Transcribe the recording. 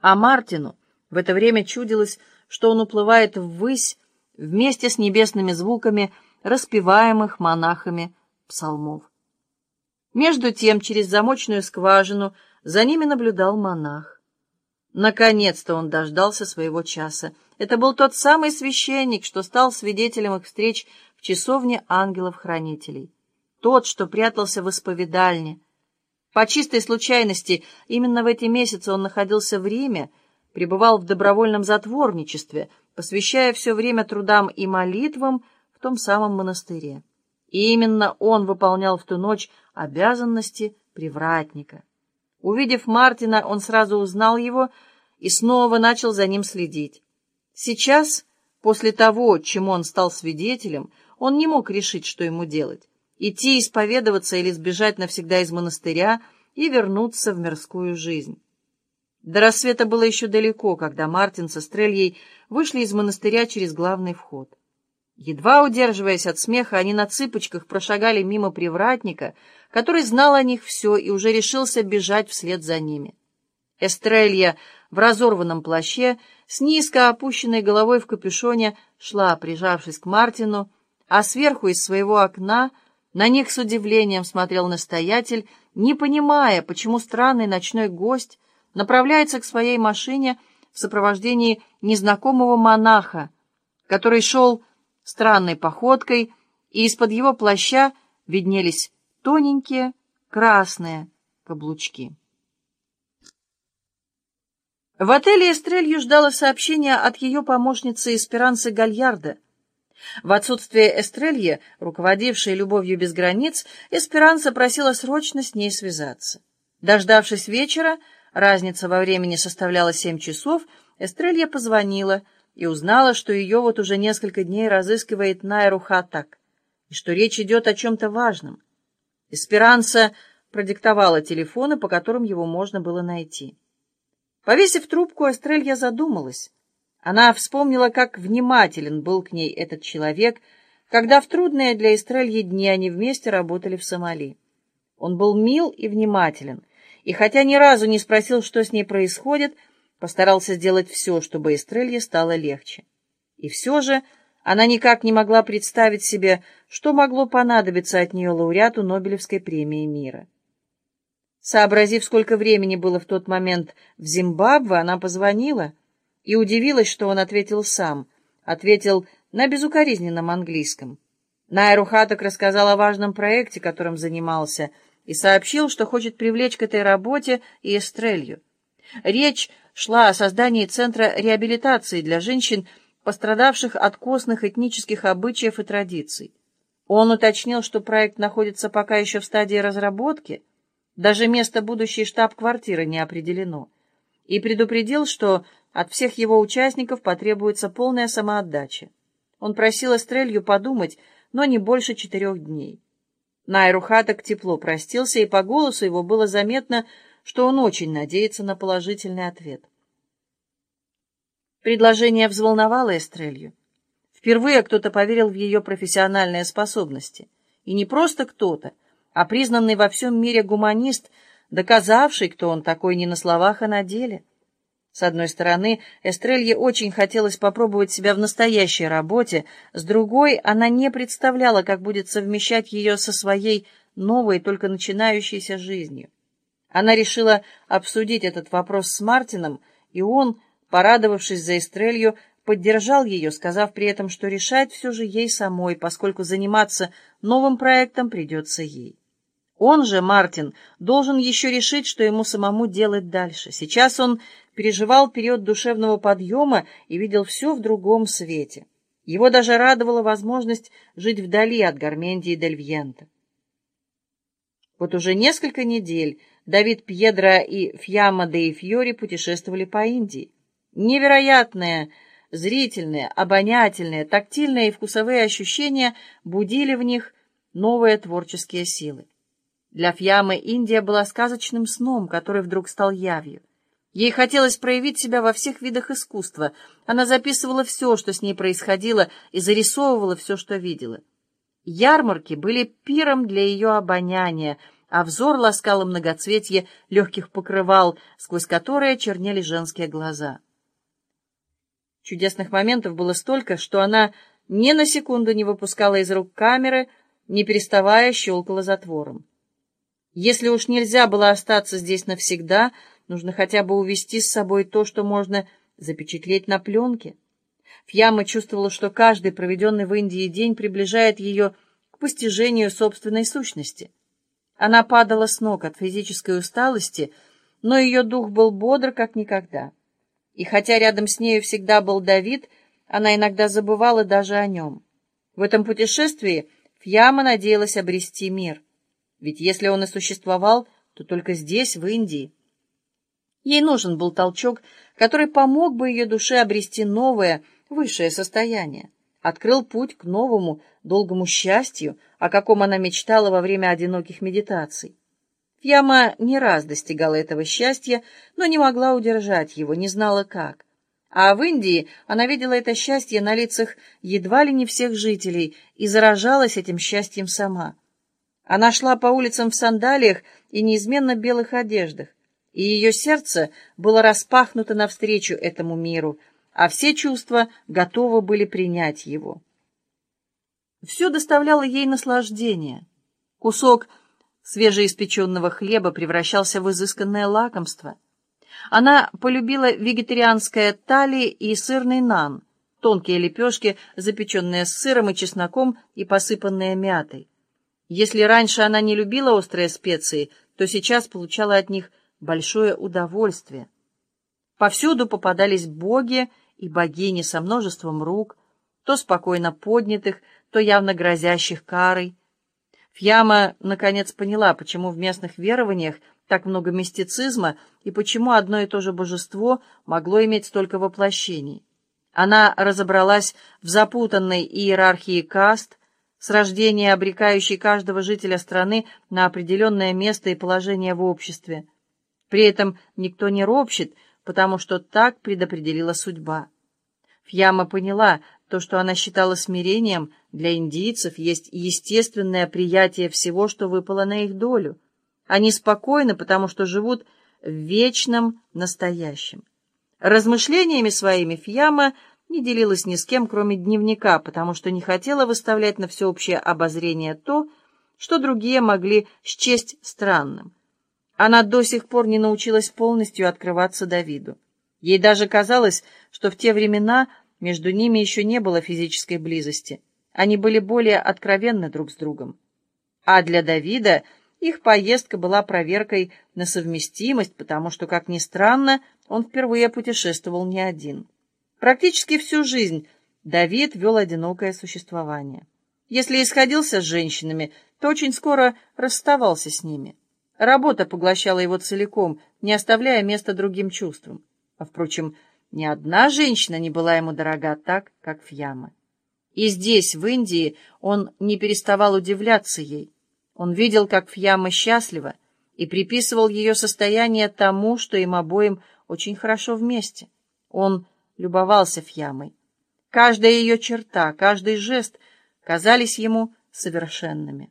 А Мартину в это время чудилось, что он уплывает ввысь вместе с небесными звуками, распеваемых монахами псалмов. Между тем, через замочную скважину за ними наблюдал монах. Наконец-то он дождался своего часа. Это был тот самый священник, что стал свидетелем их встреч в часовне ангелов-хранителей. Тот, что прятался в исповедальне. По чистой случайности, именно в эти месяцы он находился в Риме, пребывал в добровольном затворничестве, посвящая все время трудам и молитвам в том самом монастыре. И именно он выполнял в ту ночь обязанности привратника. Увидев Мартина, он сразу узнал его и снова начал за ним следить. Сейчас, после того, чему он стал свидетелем, он не мог решить, что ему делать — идти исповедоваться или сбежать навсегда из монастыря и вернуться в мирскую жизнь. До рассвета было еще далеко, когда Мартин со Стрельей вышли из монастыря через главный вход. Едва удерживаясь от смеха, они на цыпочках прошагали мимо привратника, который знал о них все и уже решился бежать вслед за ними. Эстрелья в разорванном плаще, с низко опущенной головой в капюшоне, шла, прижавшись к Мартину, а сверху из своего окна на них с удивлением смотрел настоятель, не понимая, почему странный ночной гость направляется к своей машине в сопровождении незнакомого монаха, который шел странной походкой, и из-под его плаща виднелись тоненькие красные каблучки. В отеле Эстрелью ждало сообщение от ее помощницы Эсперанцы Гальярда. В отсутствие Эстрельи, руководившей любовью без границ, Эсперанца просила срочно с ней связаться. Дождавшись вечера, разница во времени составляла семь часов, Эстрелья позвонила — и узнала, что ее вот уже несколько дней разыскивает Найру Хатак, и что речь идет о чем-то важном. Эсперанца продиктовала телефоны, по которым его можно было найти. Повесив трубку, Астрелья задумалась. Она вспомнила, как внимателен был к ней этот человек, когда в трудные для Эстрельи дни они вместе работали в Сомали. Он был мил и внимателен, и хотя ни разу не спросил, что с ней происходит, постарался сделать все, чтобы Эстрелье стало легче. И все же она никак не могла представить себе, что могло понадобиться от нее лауреату Нобелевской премии мира. Сообразив, сколько времени было в тот момент в Зимбабве, она позвонила и удивилась, что он ответил сам, ответил на безукоризненном английском. Найру Хаток рассказал о важном проекте, которым занимался, и сообщил, что хочет привлечь к этой работе и Эстрелью. Речь шла о создании центра реабилитации для женщин, пострадавших от костных этнических обычаев и традиций. Он уточнил, что проект находится пока еще в стадии разработки, даже место будущей штаб-квартиры не определено, и предупредил, что от всех его участников потребуется полная самоотдача. Он просил Эстрелью подумать, но не больше четырех дней. Найру Хаток тепло простился, и по голосу его было заметно, что он очень надеется на положительный ответ. Предложение взволновало Эстрелью. Впервые кто-то поверил в ее профессиональные способности. И не просто кто-то, а признанный во всем мире гуманист, доказавший, кто он такой не на словах, а на деле. С одной стороны, Эстрелье очень хотелось попробовать себя в настоящей работе, с другой, она не представляла, как будет совмещать ее со своей новой, только начинающейся жизнью. Она решила обсудить этот вопрос с Мартином, и он, порадовавшись за Эстрелью, поддержал ее, сказав при этом, что решать все же ей самой, поскольку заниматься новым проектом придется ей. Он же, Мартин, должен еще решить, что ему самому делать дальше. Сейчас он переживал период душевного подъема и видел все в другом свете. Его даже радовала возможность жить вдали от Гармендии Дель Вьента. Вот уже несколько недель Давид Пьедро и Фьяма де Фьори путешествовали по Индии. Невероятные зрительные, обонятельные, тактильные и вкусовые ощущения будили в них новые творческие силы. Для Фьямы Индия была сказочным сном, который вдруг стал явью. Ей хотелось проявить себя во всех видах искусства. Она записывала все, что с ней происходило, и зарисовывала все, что видела. Ярмарки были пиром для ее обоняния, а взор ласкало многоцветье легких покрывал, сквозь которые чернели женские глаза. Чудесных моментов было столько, что она ни на секунду не выпускала из рук камеры, не переставая щелкала затвором. Если уж нельзя было остаться здесь навсегда, нужно хотя бы увести с собой то, что можно запечатлеть на пленке. Фьяма чувствовала, что каждый проведенный в Индии день приближает ее к постижению собственной сущности. Она падала с ног от физической усталости, но ее дух был бодр, как никогда. И хотя рядом с нею всегда был Давид, она иногда забывала даже о нем. В этом путешествии Фьяма надеялась обрести мир. Ведь если он и существовал, то только здесь, в Индии. Ей нужен был толчок, который помог бы ее душе обрести новое, высшее состояние, открыл путь к новому, долгому счастью, о каком она мечтала во время одиноких медитаций. Фьяма не раз достигала этого счастья, но не могла удержать его, не знала как. А в Индии она видела это счастье на лицах едва ли не всех жителей и заражалась этим счастьем сама. Она шла по улицам в сандалиях и неизменно белых одеждах, и ее сердце было распахнуто навстречу этому миру, а все чувства готовы были принять его. Все доставляло ей наслаждение. Кусок свежеиспеченного хлеба превращался в изысканное лакомство. Она полюбила вегетарианское тали и сырный нан, тонкие лепешки, запеченные с сыром и чесноком и посыпанные мятой. Если раньше она не любила острые специи, то сейчас получала от них большое удовольствие. Повсюду попадались боги и богини со множеством рук, то спокойно поднятых, то явно грозящих карой. Фьяма, наконец, поняла, почему в местных верованиях так много мистицизма и почему одно и то же божество могло иметь столько воплощений. Она разобралась в запутанной иерархии каст, с рождения обрекающей каждого жителя страны на определенное место и положение в обществе. При этом никто не ропщет, потому что так предопределила судьба. Фьяма поняла, то, что она считала смирением, для индийцев есть естественное приятие всего, что выпало на их долю. Они спокойны, потому что живут в вечном настоящем. Размышлениями своими Фьяма не делилась ни с кем, кроме дневника, потому что не хотела выставлять на всеобщее обозрение то, что другие могли счесть странным. Она до сих пор не научилась полностью открываться Давиду. Ей даже казалось, что в те времена между ними еще не было физической близости. Они были более откровенны друг с другом. А для Давида их поездка была проверкой на совместимость, потому что, как ни странно, он впервые путешествовал не один. Практически всю жизнь Давид вел одинокое существование. Если исходился с женщинами, то очень скоро расставался с ними. Работа поглощала его целиком, не оставляя места другим чувствам. А, впрочем, ни одна женщина не была ему дорога так, как Фьяма. И здесь, в Индии, он не переставал удивляться ей. Он видел, как Фьяма счастлива, и приписывал ее состояние тому, что им обоим очень хорошо вместе. Он любовался Фьямой. Каждая ее черта, каждый жест казались ему совершенными.